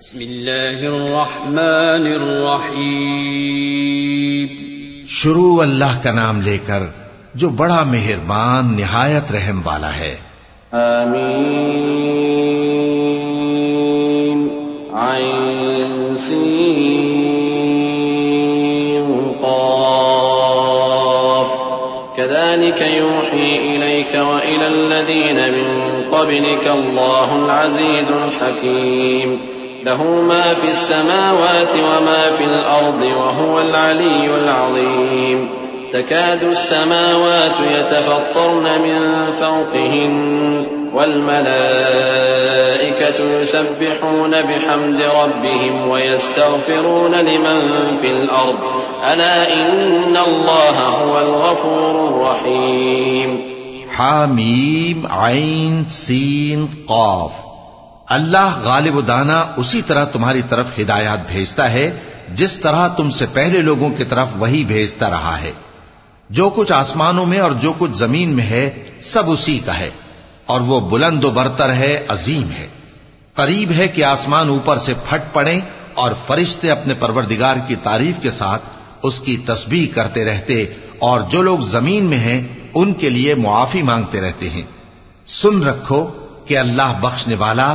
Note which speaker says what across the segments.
Speaker 1: بسم الله الرحمن الرحيم
Speaker 2: شروع اللہ کا نام لے کر جو بڑا مہربان نہایت رحم والا ہے۔
Speaker 3: آمين عين سين قاف۔ كذلك يوحي إليك وإلى الذين من قبلك الله العزيز الحكيم له ما في السماوات وما في الأرض وهو العلي العظيم. تكاد السماوات يتفطرن من فوقهن والملائكة يسبحون بحمد ربهم ويستغفرون لمن في الأرض. ألا إن الله هو الغفور الرحيم.
Speaker 2: حامیم عین سین قاف. اللہ غالب و دانا اسی طرح تمہاری طرف ہدایات بھیجتا ہے، جس طرح تم سے پہلے لوگوں کی طرف وہی بھیجتا رہا ہے۔ جو کچھ آسمانوں میں اور جو کچھ زمین میں ہے، سب اسی کا ہے۔ اور وہ بلند و برتر ہے، عظیم ہے۔ قریب ہے کہ آسمان اوپر سے پھٹ پڑے اور فرشتے اپنے پروردگار کی تعریف کے ساتھ اس کی تسبیح کرتے رہتے اور جو لوگ زمین میں ہیں، ان کے لیے معافی مانگتے رہتے ہیں۔ سن رکھو کہ اللہ بخشنے والا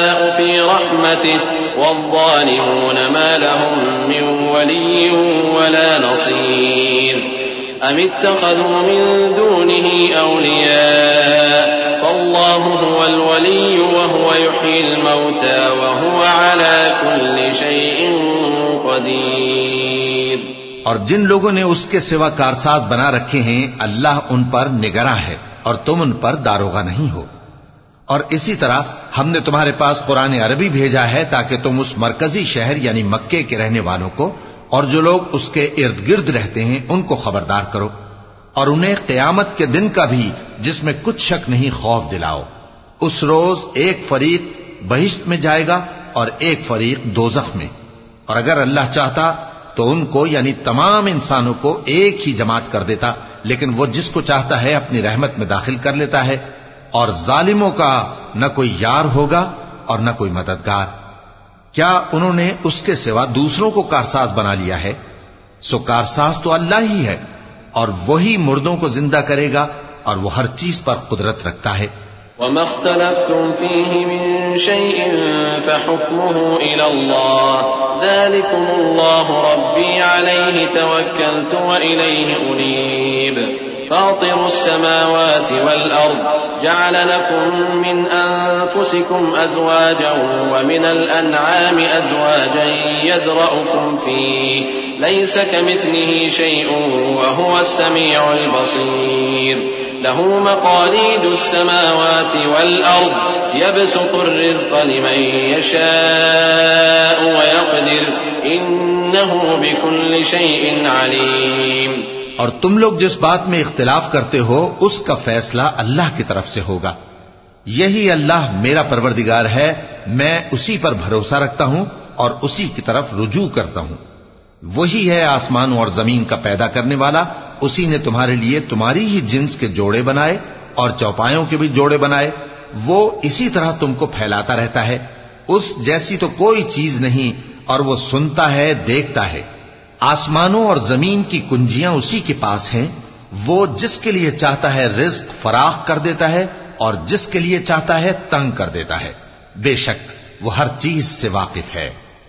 Speaker 3: في رحمته والظالمون ما لهم من ولي ولا نصير أم اتخذوا من دونه أولياء فالله هو الولي وهو يحيي الموتى وهو على كل شيء قدير
Speaker 2: اور جن لوگوں نے اس کے سوا کارساز بنا رکھے ہیں، اللہ ان پر نگراں ہے اور تم ان پر داروغہ نہیں ہو۔ اور اسی طرح ہم نے تمہارے پاس قرآن عربی بھیجا ہے تاکہ تم اس مرکزی شہر یعنی مکے کے رہنے والوں کو اور جو لوگ اس کے ارد گرد رہتے ہیں ان کو خبردار کرو اور انہیں قیامت کے دن کا بھی جس میں کچھ شک نہیں خوف دلاؤ۔ اس روز ایک فریق بہشت میں جائے گا اور ایک فریق دوزخ میں۔ اور اگر اللہ چاہتا تو ان کو یعنی تمام انسانوں کو ایک ہی جماعت کر دیتا، لیکن وہ جس کو چاہتا ہے اپنی رحمت میں داخل کر لیتا ہے اور ظالموں کا نہ کوئی یار ہوگا اور نہ کوئی مددگار۔ کیا انہوں نے اس کے سوا دوسروں کو کارساز بنا لیا ہے؟ سو کارساز تو اللہ ہی ہے اور وہی مردوں کو زندہ کرے گا اور وہ ہر چیز پر قدرت رکھتا ہے۔
Speaker 3: وما اختلفتم فيه من شيء فحكمه إلى الله. ذلكم الله ربي عليه توكلت وإليه أنيب. فاطر السماوات والأرض جعل لكم من أنفسكم أزواجا ومن الأنعام أزواجا يذرأكم فيه. ليس كمثله شيء وهو السميع البصير. له مقاليد السماوات والأرض، يبسط الرزق لمن يشاء ويقدر، إنه بكل شيء عليم.
Speaker 2: اور تم لوگ جس بات میں اختلاف کرتے ہو، اس کا فیصلہ اللہ کی طرف سے ہوگا۔ یہی اللہ میرا پروردگار ہے، میں اسی پر بھروسہ رکھتا ہوں اور اسی کی طرف رجوع کرتا ہوں۔ وہی ہے آسمانوں اور زمین کا پیدا کرنے والا، اسی نے تمہارے لیے تمہاری ہی جنس کے جوڑے بنائے اور چوپایوں کے بھی جوڑے بنائے۔ وہ اسی طرح تم کو پھیلاتا رہتا ہے۔ اس جیسی تو کوئی چیز نہیں اور وہ سنتا ہے، دیکھتا ہے۔ آسمانوں اور زمین کی کنجیاں اسی کے پاس ہیں۔ وہ جس کے لیے چاہتا ہے رزق فراخ کر دیتا ہے اور جس کے لیے چاہتا ہے تنگ کر دیتا ہے۔ بے شک وہ ہر چیز سے واقف ہے۔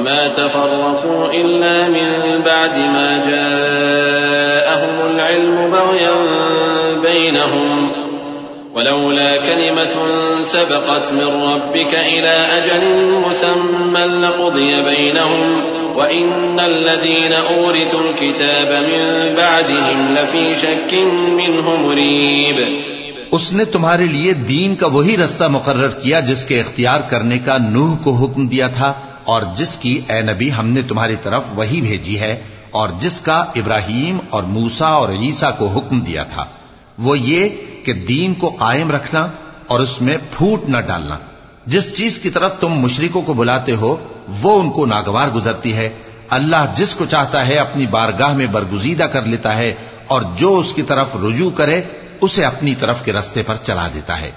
Speaker 3: وما تفرقوا إلا من بعد ما جاءهم العلم بغيا بينهم. ولولا كلمة سبقت من ربك إلى أجل مسمى لقضي بينهم وإن الذين أورثوا الكتاب من بعدهم لفي شك منه مريب.
Speaker 2: تمہارے لیے دین کا وہی رستہ مقرر کیا جس کے اختیار کرنے کا نوح کو حکم دیا تھا اور جس کی اے نبی ہم نے تمہاری طرف وہی بھیجی ہے، اور جس کا ابراہیم اور موسا اور عیسا کو حکم دیا تھا، وہ یہ کہ دین کو قائم رکھنا اور اس میں پھوٹ نہ ڈالنا۔ جس چیز کی طرف تم مشرکوں کو بلاتے ہو، وہ ان کو ناگوار گزرتی ہے۔ اللہ جس کو چاہتا ہے اپنی بارگاہ میں برگزیدہ کر لیتا ہے، اور جو اس کی طرف رجوع کرے، اسے اپنی طرف کے رستے پر چلا دیتا ہے۔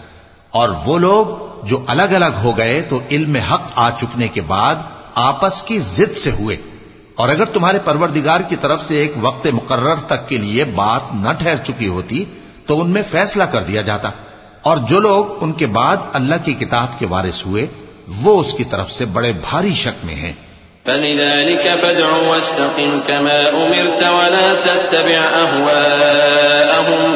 Speaker 2: اور وہ لوگ جو الگ الگ ہو گئے تو علم حق آ چکنے کے بعد آپس کی ضد سے ہوئے۔ اور اگر تمہارے پروردگار کی طرف سے ایک وقت مقرر تک کے لیے بات نہ ٹھہر چکی ہوتی تو ان میں فیصلہ کر دیا جاتا۔ اور جو لوگ ان کے بعد اللہ کی کتاب کے وارث ہوئے، وہ اس کی طرف سے بڑے بھاری شک میں ہیں۔
Speaker 3: فلذلك فادع واستقم كما أمرت ولا تتبع أهواءهم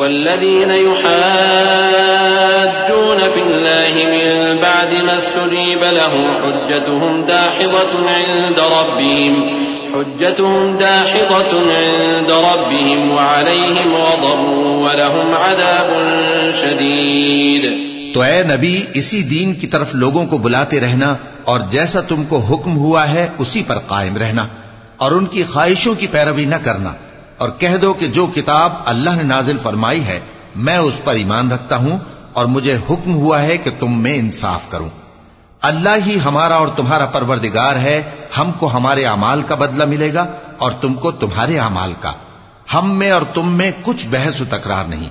Speaker 3: والذين يحاجون في الله من بعد ما استجيب له حجتهم داحضة عند ربهم، حجتهم داحضة عند ربهم وعليهم غضب ولهم عذاب شديد.
Speaker 2: تو اے نبی، اسی دین کی طرف لوگوں کو بلاتے رہنا اور جیسا تم کو حکم ہوا ہے، اسی پر قائم رہنا اور ان کی خواہشوں کی پیروی نہ کرنا۔ اور کہہ دو کہ جو کتاب اللہ نے نازل فرمائی ہے، میں اس پر ایمان رکھتا ہوں اور مجھے حکم ہوا ہے کہ تم میں انصاف کروں۔ اللہ ہی ہمارا اور تمہارا پروردگار ہے، ہم کو ہمارے اعمال کا بدلہ ملے گا اور تم کو تمہارے اعمال کا۔ ہم میں اور تم میں کچھ بحث و تکرار نہیں۔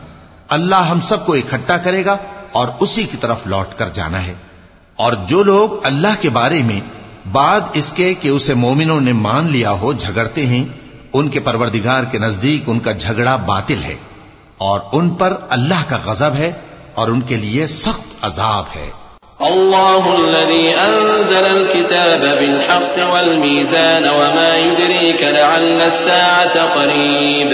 Speaker 2: اللہ ہم سب کو اکٹھا کرے گا اور اسی کی طرف لوٹ کر جانا ہے۔ اور جو لوگ اللہ کے بارے میں بعد اس کے کہ اسے مومنوں نے مان لیا ہو، جھگڑتے ہیں ان کے پروردگار کے نزدیک ان کا جھگڑا باطل ہے اور ان پر اللہ کا غضب ہے اور ان کے لیے سخت عذاب ہے۔
Speaker 3: اللہ الذي انزل الكتاب بالحق والميزان وما يدريك لعل الساعة قريب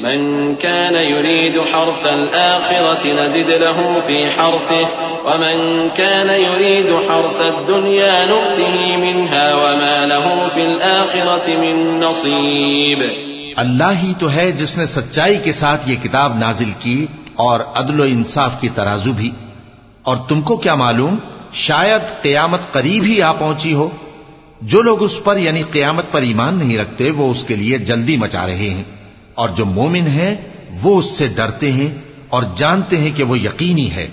Speaker 3: من كان يريد حرث الآخرة نزد له في حرثه، ومن كان يريد حرث الدنيا نؤته منها وما له في الآخرة من نصيب.
Speaker 2: اللہ ہی تو ہے جس نے سچائی کے ساتھ یہ کتاب نازل کی اور عدل و انصاف کی ترازو بھی۔ اور تم کو کیا معلوم؟ شاید قیامت قریب ہی آ پہنچی ہو۔ جو لوگ اس پر یعنی قیامت پر ایمان نہیں رکھتے، وہ اس کے لیے جلدی مچا رہے ہیں۔ اور جو مومن ہیں، وہ اس سے ڈرتے ہیں اور جانتے ہیں کہ وہ یقینی ہے۔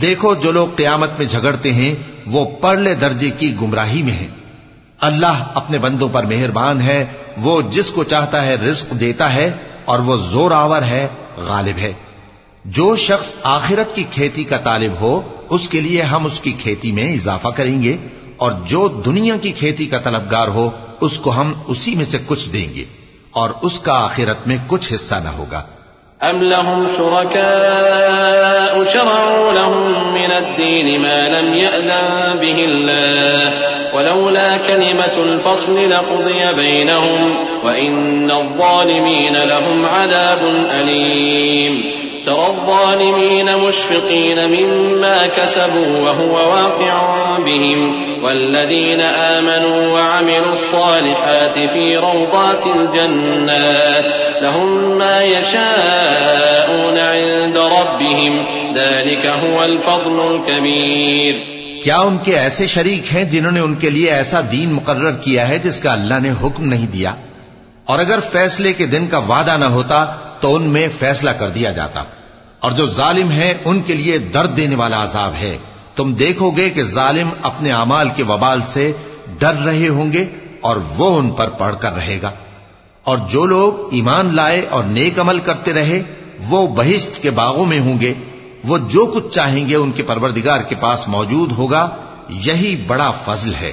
Speaker 2: دیکھو، جو لوگ قیامت میں جھگڑتے ہیں، وہ پرلے درجے کی گمراہی میں ہیں۔ اللہ اپنے بندوں پر مہربان ہے، وہ جس کو چاہتا ہے رزق دیتا ہے اور وہ زور آور ہے، غالب ہے۔ جو شخص آخرت کی کھیتی کا طالب ہو، اس کے لیے ہم اس کی کھیتی میں اضافہ کریں گے اور جو دنیا کی کھیتی کا طلبگار ہو، اس کو ہم اسی میں سے کچھ دیں گے۔ اس کا آخرت میں کچھ حصہ نہ ہوگا
Speaker 3: ام لهم شركاء شرعوا لهم من الدين ما لم يأذن به الله ولولا كلمة الفصل لقضي بينهم وإن الظالمين لهم عذاب أليم ترى الظالمين مشفقين مما كسبوا وهو واقع بهم والذين آمنوا وعملوا الصالحات في روضات الجنات لهم ما يشاءون عند ربهم ذلك هو الفضل الكبير
Speaker 2: کیا ان کے ایسے شریک ہیں جنہوں نے ان کے لیے ایسا دین مقرر کیا ہے جس کا اللہ نے حکم نہیں دیا؟ اور اگر فیصلے کے دن کا وعدہ نہ ہوتا تو ان میں فیصلہ کر دیا جاتا۔ اور جو ظالم ہیں ان کے لیے درد دینے والا عذاب ہے۔ تم دیکھو گے کہ ظالم اپنے اعمال کے وبال سے ڈر رہے ہوں گے اور وہ ان پر پڑھ کر رہے گا۔ اور جو لوگ ایمان لائے اور نیک عمل کرتے رہے، وہ بہشت کے باغوں میں ہوں گے۔ وہ جو کچھ چاہیں گے ان کے پروردگار کے پاس موجود ہوگا، یہی بڑا فضل ہے۔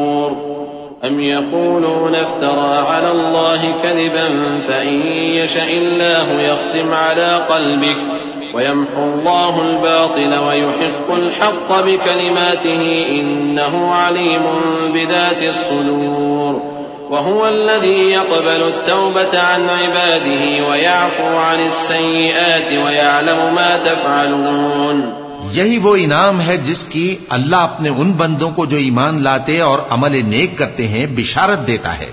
Speaker 3: أم يقولون افترى على الله كذبا فإن يشأ الله يختم على قلبك ويمحو الله الباطل ويحق الحق بكلماته إنه عليم بذات الصدور وهو الذي يقبل التوبة عن عباده ويعفو عن السيئات ويعلم ما تفعلون
Speaker 2: یہی وہ انعام ہے جس کی اللہ اپنے ان بندوں کو جو ایمان لاتے اور عمل نیک کرتے ہیں بشارت دیتا ہے۔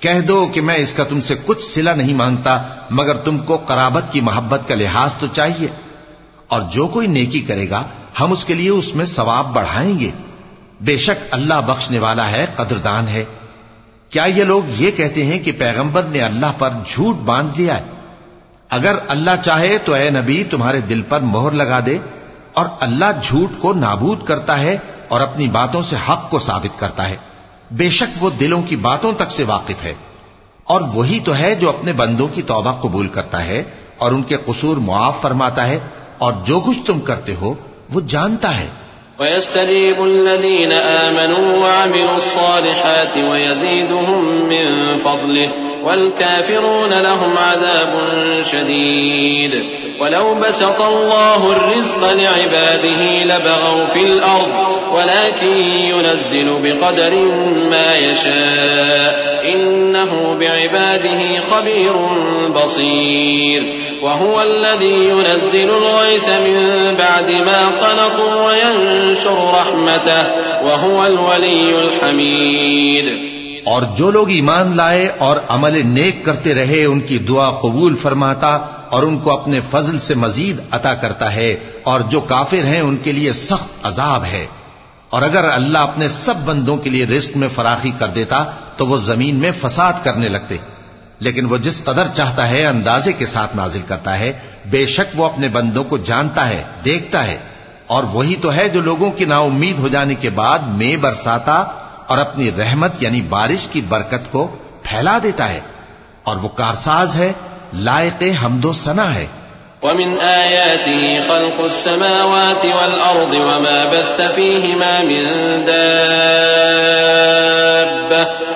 Speaker 2: کہہ دو کہ میں اس کا تم سے کچھ سلا نہیں مانگتا، مگر تم کو قرابت کی محبت کا لحاظ تو چاہیے۔ اور جو کوئی نیکی کرے گا، ہم اس کے لیے اس میں ثواب بڑھائیں گے۔ بے شک اللہ بخشنے والا ہے، قدردان ہے۔ کیا یہ لوگ یہ کہتے ہیں کہ پیغمبر نے اللہ پر جھوٹ باندھ لیا ہے؟ اگر اللہ چاہے تو اے نبی، تمہارے دل پر مہر لگا دے۔ اور اللہ جھوٹ کو نابود کرتا ہے اور اپنی باتوں سے حق کو ثابت کرتا ہے۔ بے شک وہ دلوں کی باتوں تک سے واقف ہے۔ اور وہی تو ہے جو اپنے بندوں کی توبہ قبول کرتا ہے اور ان کے قصور معاف فرماتا ہے اور جو کچھ تم کرتے ہو وہ جانتا ہے۔
Speaker 3: ويستجيب الذين آمنوا وعملوا الصالحات ويزيدهم من فضله والكافرون لهم عذاب شديد. ولو بسط الله الرزق لعباده لبغوا في الأرض ولكن ينزل بقدر ما يشاء. إنه بعباده خبير بصير. وهو الذي ينزل الغيث من بعد ما قنطوا وينشر رحمته، وهو الولي الحميد.
Speaker 2: اور جو لوگ ایمان لائے اور عمل نیک کرتے رہے، ان کی دعا قبول فرماتا اور ان کو اپنے فضل سے مزید عطا کرتا ہے، اور جو کافر ہیں، ان کے لیے سخت عذاب ہے۔ اور اگر اللہ اپنے سب بندوں کے لیے رزق میں فراخی کر دیتا، تو وہ زمین میں فساد کرنے لگتے۔ لیکن وہ جس قدر چاہتا ہے اندازے کے ساتھ نازل کرتا ہے، بے شک وہ اپنے بندوں کو جانتا ہے، دیکھتا ہے۔ اور وہی تو ہے جو لوگوں کی نا امید ہو جانے کے بعد میں برساتا اور اپنی رحمت یعنی بارش کی برکت کو پھیلا دیتا ہے۔ اور وہ کارساز ہے، لائق حمد و ثنا ہے۔
Speaker 3: ومن آياته خلق السماوات والأرض وما بث فيهما من دابة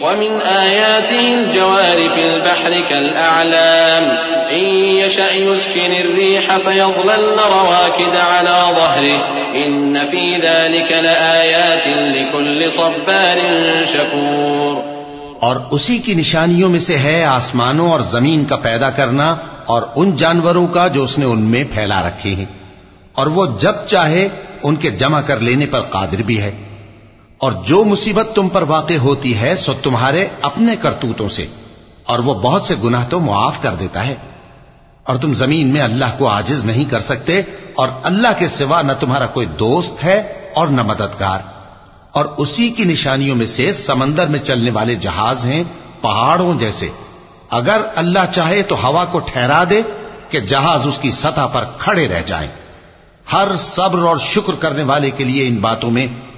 Speaker 3: ومن آياته الجوار في البحر كالأعلام. إن يشأ يسكن الريح فيظللن رواكد على ظهره. إن في ذلك لآيات لكل صبار شكور.
Speaker 2: اور اسی کی نشانیوں میں سے ہے آسمانوں اور زمین کا پیدا کرنا اور ان جانوروں کا جو اس نے ان میں پھیلا رکھے ہیں۔ اور وہ جب چاہے ان کے جمع کر لینے پر قادر بھی ہے۔ اور جو مصیبت تم پر واقع ہوتی ہے سو تمہارے اپنے کرتوتوں سے، اور وہ بہت سے گناہ تو معاف کر دیتا ہے۔ اور تم زمین میں اللہ کو آجز نہیں کر سکتے، اور اللہ کے سوا نہ تمہارا کوئی دوست ہے اور نہ مددگار۔ اور اسی کی نشانیوں میں سے سمندر میں چلنے والے جہاز ہیں پہاڑوں جیسے۔ اگر اللہ چاہے تو ہوا کو ٹھہرا دے کہ جہاز اس کی سطح پر کھڑے رہ جائیں۔ ہر صبر اور شکر کرنے والے کے لیے ان باتوں میں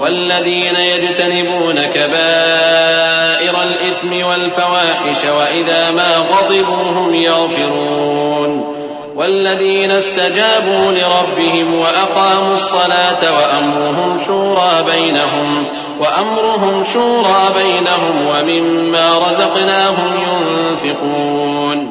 Speaker 3: والذين يجتنبون كبائر الإثم والفواحش وإذا ما غضبوا هم يغفرون والذين استجابوا لربهم وأقاموا الصلاة وأمرهم شورى بينهم وأمرهم شورى بينهم ومما رزقناهم ينفقون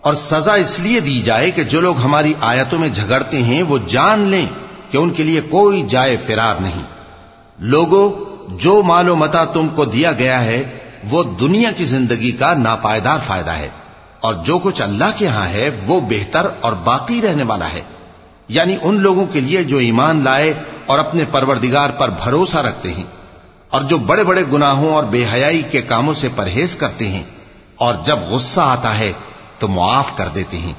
Speaker 2: اور سزا اس لیے دی جائے کہ جو لوگ ہماری آیتوں میں جھگڑتے ہیں وہ جان لیں کہ ان کے لیے کوئی جائے فرار نہیں۔ لوگوں جو مال و متا تم کو دیا گیا ہے، وہ دنیا کی زندگی کا ناپائیدار فائدہ ہے۔ اور جو کچھ اللہ کے ہاں ہے، وہ بہتر اور باقی رہنے والا ہے۔ یعنی ان لوگوں کے لیے جو ایمان لائے اور اپنے پروردگار پر بھروسہ رکھتے ہیں۔ اور جو بڑے بڑے گناہوں اور بے حیائی کے کاموں سے پرہیز کرتے ہیں۔ اور جب غصہ آتا ہے تو معاف کر دیتے ہیں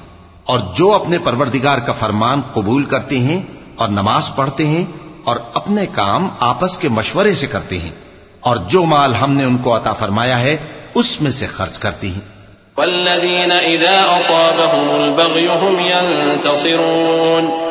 Speaker 2: اور جو اپنے پروردگار کا فرمان قبول کرتے ہیں اور نماز پڑھتے ہیں اور اپنے کام آپس کے مشورے سے کرتے ہیں اور جو مال ہم نے ان کو عطا فرمایا ہے، اس میں سے خرچ کرتی ہیں۔
Speaker 3: والذين إذا أصابهم البغي هم ينتصرون۔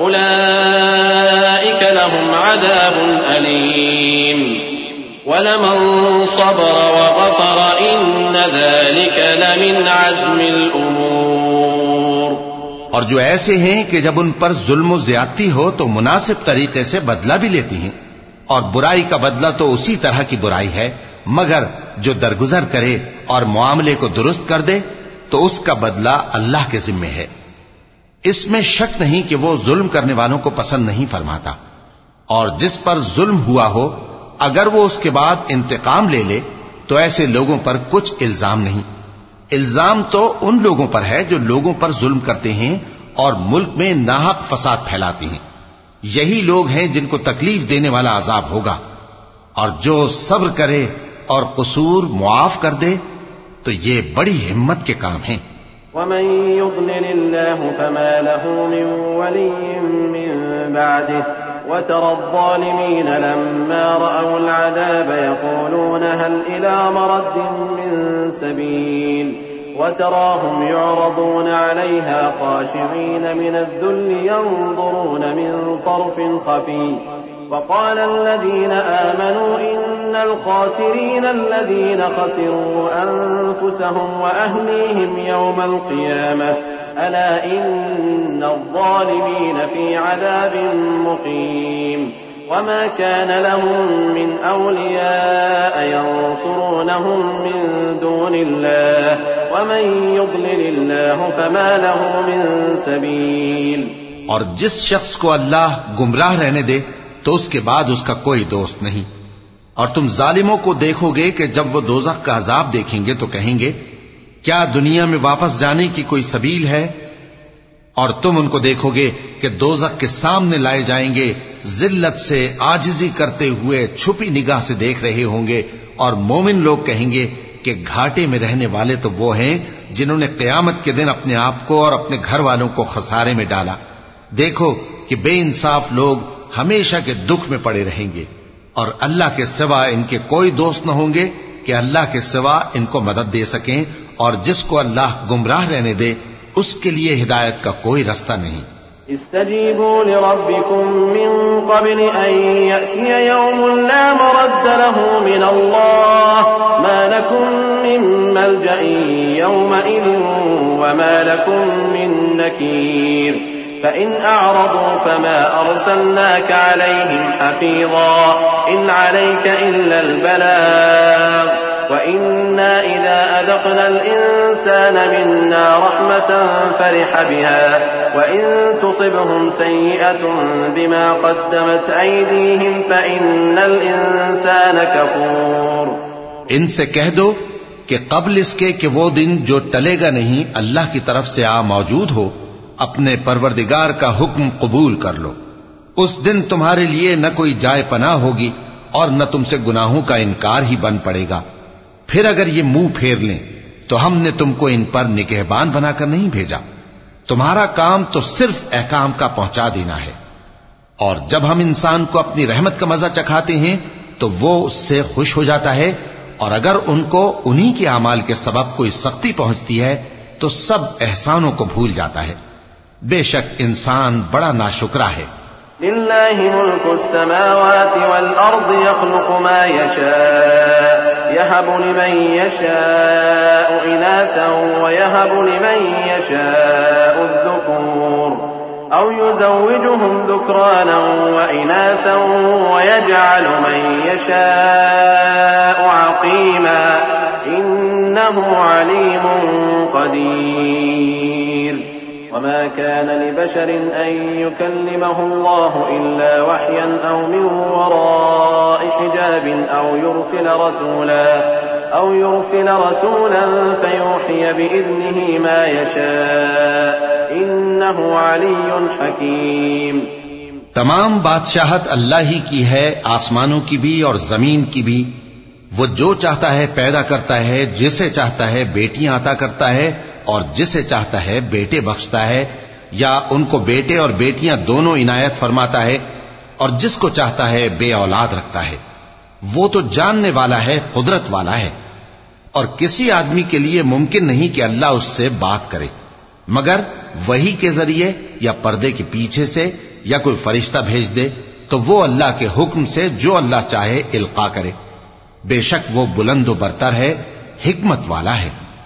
Speaker 3: أولئك لهم عذاب أليم ولمن صبر وغفر إن ذلك لمن عزم الأمور
Speaker 2: اور جو ایسے ہیں کہ جب ان پر ظلم و زیادتی ہو تو مناسب طریقے سے بدلہ بھی لیتی ہیں۔ اور برائی کا بدلہ تو اسی طرح کی برائی ہے، مگر جو درگزر کرے اور معاملے کو درست کر دے تو اس کا بدلہ اللہ کے ذمے ہے۔ اس میں شک نہیں کہ وہ ظلم کرنے والوں کو پسند نہیں فرماتا۔ اور جس پر ظلم ہوا ہو، اگر وہ اس کے بعد انتقام لے لے، تو ایسے لوگوں پر کچھ الزام نہیں۔ الزام تو ان لوگوں پر ہے جو لوگوں پر ظلم کرتے ہیں اور ملک میں ناحق فساد پھیلاتے ہیں۔ یہی لوگ ہیں جن کو تکلیف دینے والا عذاب ہوگا۔ اور جو صبر کرے اور قصور معاف کر دے، تو یہ بڑی ہمت کے کام ہیں۔
Speaker 3: ومن يضلل الله فما له من ولي من بعده وترى الظالمين لما رأوا العذاب يقولون هل إلى مرد من سبيل وتراهم يعرضون عليها خاشعين من الذل ينظرون من طرف خفي وقال الذين آمنوا إن الخاسرين الذين خسروا أنفسهم وأهليهم يوم القيامة. ألا إن الظالمين في عذاب مقيم. وما كان لهم من أولياء ينصرونهم من دون الله. ومن يضلل الله فما له من سبيل.
Speaker 2: اور جس شخص کو اللہ گمراہ رہنے دے تو اس کے بعد اس کا کوئی دوست نہیں۔ اور تم ظالموں کو دیکھو گے کہ جب وہ دوزخ کا عذاب دیکھیں گے تو کہیں گے، کیا دنیا میں واپس جانے کی کوئی سبیل ہے؟ اور تم ان کو دیکھو گے کہ دوزخ کے سامنے لائے جائیں گے، ذلت سے آجزی کرتے ہوئے چھپی نگاہ سے دیکھ رہے ہوں گے، اور مومن لوگ کہیں گے کہ گھاٹے میں رہنے والے تو وہ ہیں جنہوں نے قیامت کے دن اپنے آپ کو اور اپنے گھر والوں کو خسارے میں ڈالا۔ دیکھو کہ بے انصاف لوگ ہمیشہ کے دکھ میں پڑے رہیں گے۔ اور اللہ کے سوا ان کے کوئی دوست نہ ہوں گے کہ اللہ کے سوا ان کو مدد دے سکیں اور جس کو اللہ گمراہ رہنے دے، اس کے لیے ہدایت کا کوئی رستہ نہیں۔
Speaker 3: استجيبوا لربكم من قبل أن يأتي يوم لا مرد له من الله ما لكم من ملجأ يومئذ وما لكم من نكير فإن أعرضوا فما أرسلناك عليهم حفيظا إن عليك إلا البلاغ وإنا إذا أذقنا الإنسان منا رحمة فرح بها وإن تصبهم سيئة بما قدمت أيديهم فإن الإنسان كفور
Speaker 2: ان سے کہہ دو کہ قبل اس کے کہ وہ دن جو ٹلے گا نہیں اللہ کی طرف سے آ موجود ہو اپنے پروردگار کا حکم قبول کر لو۔ اس دن تمہارے لیے نہ کوئی جائے پناہ ہوگی اور نہ تم سے گناہوں کا انکار ہی بن پڑے گا۔ پھر اگر یہ منہ پھیر لیں، تو ہم نے تم کو ان پر نگہبان بنا کر نہیں بھیجا۔ تمہارا کام تو صرف احکام کا پہنچا دینا ہے۔ اور جب ہم انسان کو اپنی رحمت کا مزہ چکھاتے ہیں، تو وہ اس سے خوش ہو جاتا ہے۔ اور اگر ان کو انہی کے اعمال کے سبب کوئی سختی پہنچتی ہے، تو سب احسانوں کو بھول جاتا ہے۔ بے شک انسان بڑا ناشکرا ہے
Speaker 3: لله ملك السماوات والأرض يخلق ما يشاء يهب لمن يشاء إناثا ويهب لمن يشاء الذكور أو يزوجهم ذكرانا وإناثا ويجعل من يشاء عقيما إنه عليم قدير وما كان لبشر أن يكلمه الله إلا وحيا أو من وراء حجاب أو يرسل رسولا أو يرسل رسولا فيوحي بإذنه ما يشاء إنه علي حكيم
Speaker 2: تمام بادشاہت اللہ ہی کی ہے، آسمانوں کی بھی اور زمین کی بھی۔ وہ جو چاہتا ہے پیدا کرتا ہے، جسے چاہتا ہے بیٹیاں عطا کرتا ہے اور جسے چاہتا ہے بیٹے بخشتا ہے یا ان کو بیٹے اور بیٹیاں دونوں عنایت فرماتا ہے اور جس کو چاہتا ہے بے اولاد رکھتا ہے۔ وہ تو جاننے والا ہے، قدرت والا ہے۔ اور کسی آدمی کے لیے ممکن نہیں کہ اللہ اس سے بات کرے۔ مگر وہی کے ذریعے یا پردے کے پیچھے سے یا کوئی فرشتہ بھیج دے تو وہ اللہ کے حکم سے جو اللہ چاہے القا کرے۔ بے شک وہ بلند و برتر ہے، حکمت والا ہے۔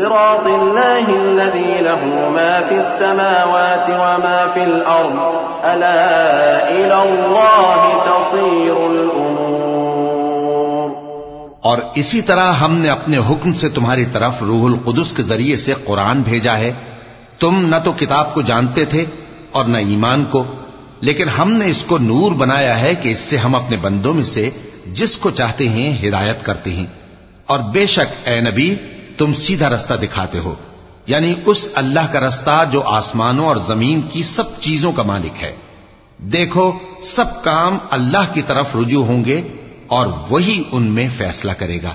Speaker 3: صراط الله الذي له ما في السماوات وما في الأرض. ألا إلى الله تصير الأمور.
Speaker 2: اور اسی طرح ہم نے اپنے حکم سے تمہاری طرف روح القدس کے ذریعے سے قرآن بھیجا ہے۔ تم نہ تو کتاب کو جانتے تھے اور نہ ایمان کو، لیکن ہم نے اس کو نور بنایا ہے کہ اس سے ہم اپنے بندوں میں سے جس کو چاہتے ہیں ہدایت کرتے ہیں۔ اور بے شک اے نبی تم سیدھا رستہ دکھاتے ہو یعنی اس اللہ کا رستہ جو آسمانوں اور زمین کی سب چیزوں کا مالک ہے۔ دیکھو، سب کام اللہ کی طرف رجوع ہوں گے اور وہی ان میں فیصلہ کرے گا۔